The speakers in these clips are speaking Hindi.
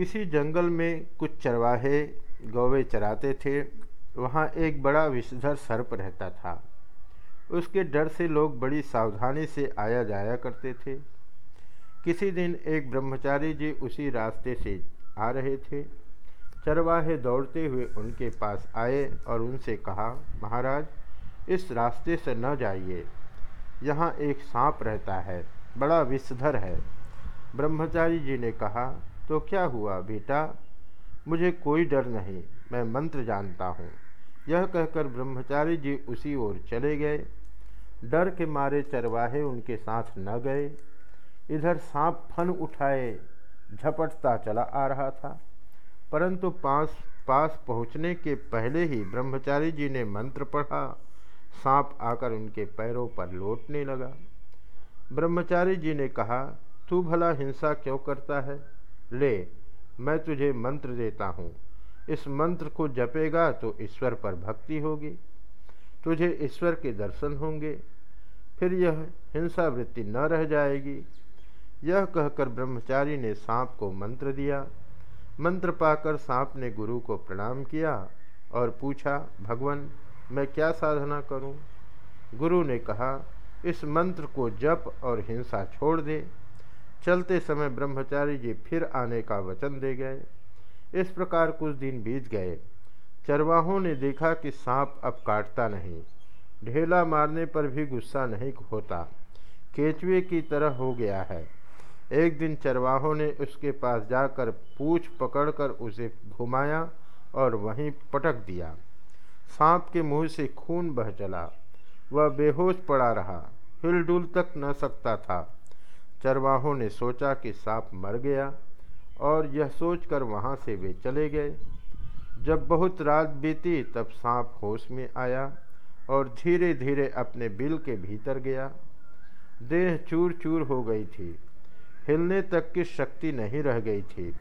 किसी जंगल में कुछ चरवाहे, गौवे चराते थे। वहाँ एक बड़ा विषधर सर्प रहता था। उसके डर से लोग बड़ी सावधानी से आया जाया करते थे। किसी दिन एक ब्रह्मचारी जी उसी रास्ते से आ रहे थे। चरवाहे दौड़ते हुए उनके पास आए और उनसे कहा, महाराज, इस रास्ते से न जाइए। यहाँ एक सांप रहता है, बड़ा विषधर है। ब्रह्मचारी जी ने कहा तो क्या हुआ, बेटा? मुझे कोई डर नहीं, मैं मंत्र जानता हूँ। यह कहकर ब्रह्मचारी जी उसी ओर चले गए। डर के मारे चरवाहे उनके साथ न गए। इधर सांप फन उठाए, झपटता चला आ रहा था। परंतु पास पास पहुँचने के पहले ही ब्रह्मचारी जी ने मंत्र पढ़ा। सांप आकर उनके पैरों पर लौटने लगा। ब्रह्मचारी जी ने कहा, तू भला हिंसा क्यों करता है? ले, मैं तुझे मंत्र देता हूँ। इस मंत्र को जपेगा तो ईश्वर पर भक्ति होगी। तुझे ईश्वर के दर्शन होंगे। फिर यह हिंसा वृत्ति न रह जाएगी। यह कहकर ब्रह्मचारी ने सांप को मंत्र दिया। मंत्र पाकर सांप ने गुरु को प्रणाम किया और पूछा, भगवान, मैं क्या साधना करूँ? गुरु ने कहा, इस मंत्र को जप और हिंसा छोड़ दे। चलते समय ब्रह्मचारी जी फिर आने का वचन दे गए। इस प्रकार कुछ दिन बीत गए। चरवाहों ने देखा कि सांप अब काटता नहीं। ढेला मारने पर भी गुस्सा नहीं होता। केचुए की तरह हो गया है। एक दिन चरवाहों ने उसके पास जाकर पूछ पकड़कर उसे घुमाया और वहीं पटक दिया। सांप के मुँह से खून बह चला। वह बेहोश पड़ा रहा। हिलडुल तक न सकता था। चरवाहों ने सोचा कि सांप मर गया और यह सोचकर वहाँ से वे चले गए। जब बहुत रात बीती, तब सांप होश में आया और धीरे धीरे अपने बिल के भीतर गया। देह चूर चूर हो गई थी। हिलने तक की शक्ति नहीं रह गई थी।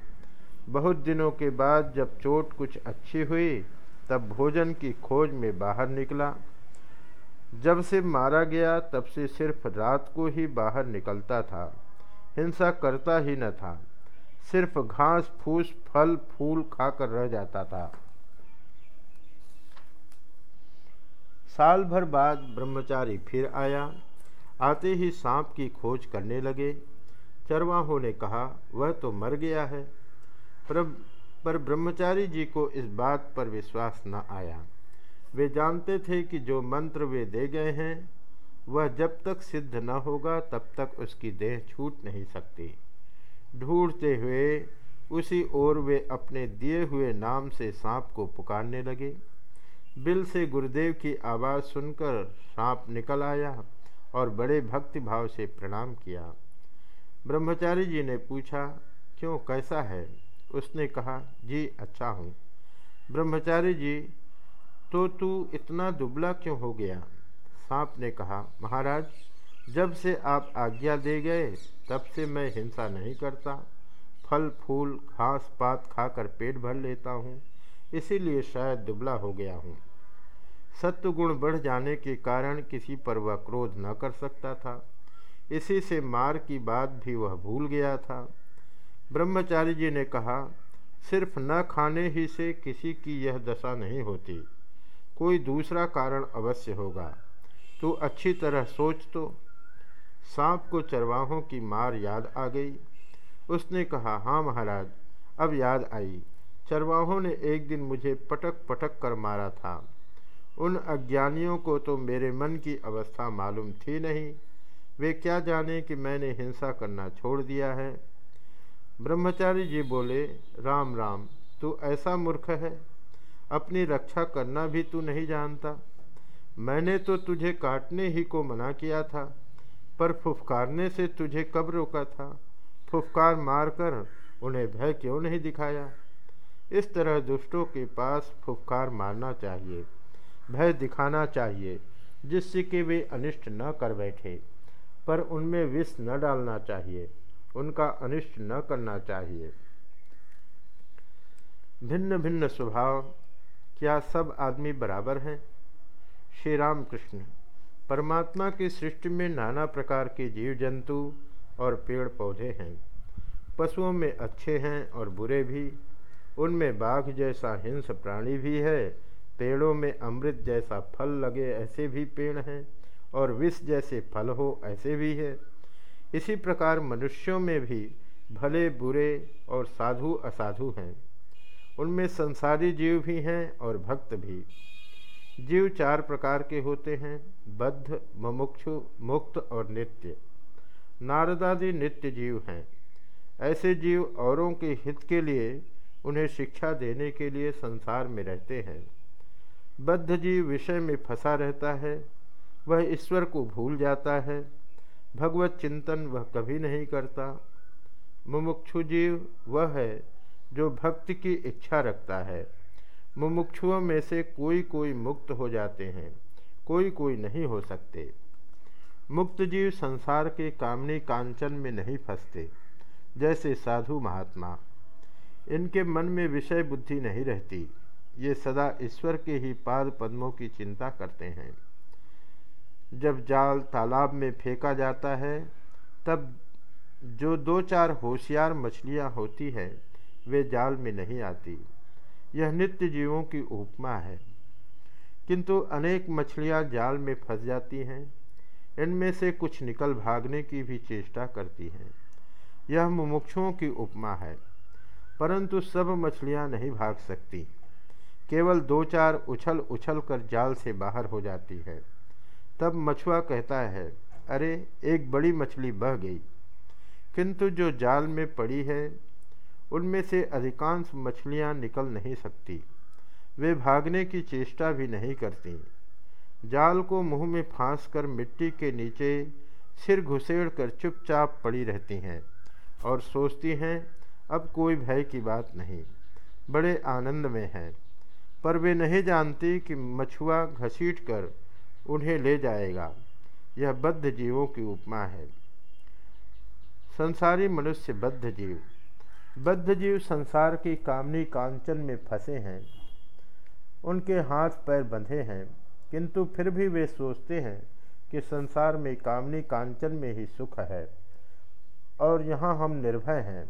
बहुत दिनों के बाद जब चोट कुछ अच्छी हुई, तब भोजन की खोज में बाहर निकला। जब से मारा गया, तब से सिर्फ़ रात को ही बाहर निकलता था। हिंसा करता ही न था। सिर्फ़ घास, फूस, फल, फूल खाकर रह जाता था। साल भर बाद ब्रह्मचारी फिर आया। आते ही सांप की खोज करने लगे। चरवाहों ने कहा, वह तो मर गया है। पर पर ब्रह्मचारी जी को इस बात पर विश्वास न आया। वे जानते थे कि जो मंत्र वे दे गए हैं, वह जब तक सिद्ध न होगा, तब तक उसकी देह छूट नहीं सकती। ढूंढते हुए उसी ओर वे अपने दिए हुए नाम से सांप को पुकारने लगे। बिल से गुरुदेव की आवाज़ सुनकर सांप निकल आया और बड़े भक्ति भाव से प्रणाम किया। ब्रह्मचारी जी ने पूछा, क्यों, कैसा है? उसने कहा, जी अच्छा हूँ। ब्रह्मचारी जी तो तू इतना दुबला क्यों हो गया? सांप ने कहा, महाराज, जब से आप आज्ञा दे गए, तब से मैं हिंसा नहीं करता। फल, फूल, घास, पात खाकर पेट भर लेता हूँ। इसीलिए शायद दुबला हो गया हूँ। सत्वगुण बढ़ जाने के कारण किसी पर वह क्रोध न कर सकता था। इसी से मार की बात भी वह भूल गया था। ब्रह्मचारी जी ने कहा, सिर्फ़ न खाने ही से किसी की यह दशा नहीं होती। कोई दूसरा कारण अवश्य होगा। तू अच्छी तरह सोच तो। सांप को चरवाहों की मार याद आ गई। उसने कहा हाँ महाराज, अब याद आई। चरवाहों ने एक दिन मुझे पटक पटक कर मारा था। उन अज्ञानियों को तो मेरे मन की अवस्था मालूम थी नहीं। वे क्या जाने कि मैंने हिंसा करना छोड़ दिया है? ब्रह्मचारी जी बोले, राम राम, तू ऐसा मूर्ख है? अपनी रक्षा करना भी तू नहीं जानता। मैंने तो तुझे काटने ही को मना किया था, पर फुफकारने से तुझे कब रोका था? फुफकार मारकर उन्हें भय क्यों नहीं दिखाया? इस तरह दुष्टों के पास फुफकार मारना चाहिए, भय दिखाना चाहिए, जिससे कि वे अनिष्ट न कर बैठे। पर उनमें विष न डालना चाहिए, उनका अनिष्ट न करना चाहिए। भिन्न भिन्न स्वभाव क्या सब आदमी बराबर हैं? श्री राम कृष्ण परमात्मा की सृष्टि में नाना प्रकार के जीव जंतु और पेड़ पौधे हैं। पशुओं में अच्छे हैं और बुरे भी। उनमें बाघ जैसा हिंस प्राणी भी है। पेड़ों में अमृत जैसा फल लगे ऐसे भी पेड़ हैं और विष जैसे फल हो ऐसे भी है। इसी प्रकार मनुष्यों में भी भले बुरे और साधु असाधु हैं। उनमें संसारी जीव भी हैं और भक्त भी। जीव चार प्रकार के होते हैं, बद्ध, मुमुक्षु, मुक्त और नित्य। नारदादि नित्य जीव हैं। ऐसे जीव औरों के हित के लिए, उन्हें शिक्षा देने के लिए संसार में रहते हैं। बद्ध जीव विषय में फंसा रहता है, वह ईश्वर को भूल जाता है, भगवत चिंतन वह कभी नहीं करता। मुमुक्षु जीव वह है जो भक्ति की इच्छा रखता है। मुमुक्षुओं में से कोई कोई मुक्त हो जाते हैं, कोई कोई नहीं हो सकते। मुक्त जीव संसार के कामनी कांचन में नहीं फंसते, जैसे साधु महात्मा। इनके मन में विषय बुद्धि नहीं रहती, ये सदा ईश्वर के ही पाद पद्मों की चिंता करते हैं। जब जाल तालाब में फेंका जाता है, तब जो दो चार होशियार मछलियाँ होती है वे जाल में नहीं आती। यह नित्य जीवों की उपमा है। किंतु अनेक मछलियाँ जाल में फंस जाती हैं। इनमें से कुछ निकल भागने की भी चेष्टा करती हैं। यह मुमुक्षुओं की उपमा है। परंतु सब मछलियाँ नहीं भाग सकती। केवल दो चार उछल उछल कर जाल से बाहर हो जाती है। तब मछुआ कहता है, अरे, एक बड़ी मछली बह गई। किंतु जो जाल में पड़ी है उनमें से अधिकांश मछलियाँ निकल नहीं सकती। वे भागने की चेष्टा भी नहीं करती। जाल को मुँह में फांस कर मिट्टी के नीचे सिर घुसेड़ कर चुपचाप पड़ी रहती हैं और सोचती हैं, अब कोई भय की बात नहीं। बड़े आनंद में हैं। पर वे नहीं जानती कि मछुआ घसीट कर उन्हें ले जाएगा। यह बद्ध जीवों की उपमा है। संसारी मनुष्य बद्ध जीव बद्ध जीव संसार की कामनी कांचन में फंसे हैं। उनके हाथ पैर बंधे हैं, किंतु फिर भी वे सोचते हैं कि संसार में कामनी कांचन में ही सुख है और यहाँ हम निर्भय हैं।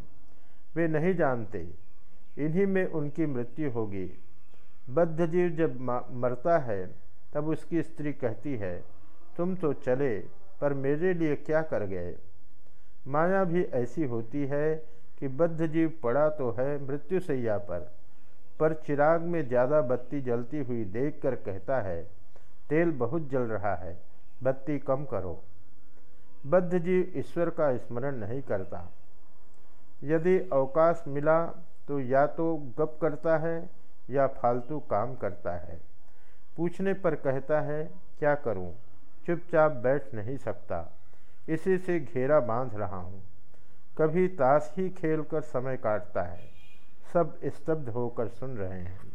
वे नहीं जानते, इन्हीं में उनकी मृत्यु होगी। बद्ध जीव जब मरता है, तब उसकी स्त्री कहती है, तुम तो चले, पर मेरे लिए क्या कर गए? माया भी ऐसी होती है कि बद्ध जीव पड़ा तो है मृत्यु सैया पर पर चिराग में ज़्यादा बत्ती जलती हुई देखकर कहता है, तेल बहुत जल रहा है, बत्ती कम करो। बद्ध जीव ईश्वर का स्मरण नहीं करता। यदि अवकाश मिला तो या तो गप करता है या फालतू काम करता है। पूछने पर कहता है, क्या करूँ? चुपचाप बैठ नहीं सकता। इसी से घेरा बाँध रहा हूँ। कभी ताश ही खेलकर समय काटता है। सब स्तब्ध होकर सुन रहे हैं।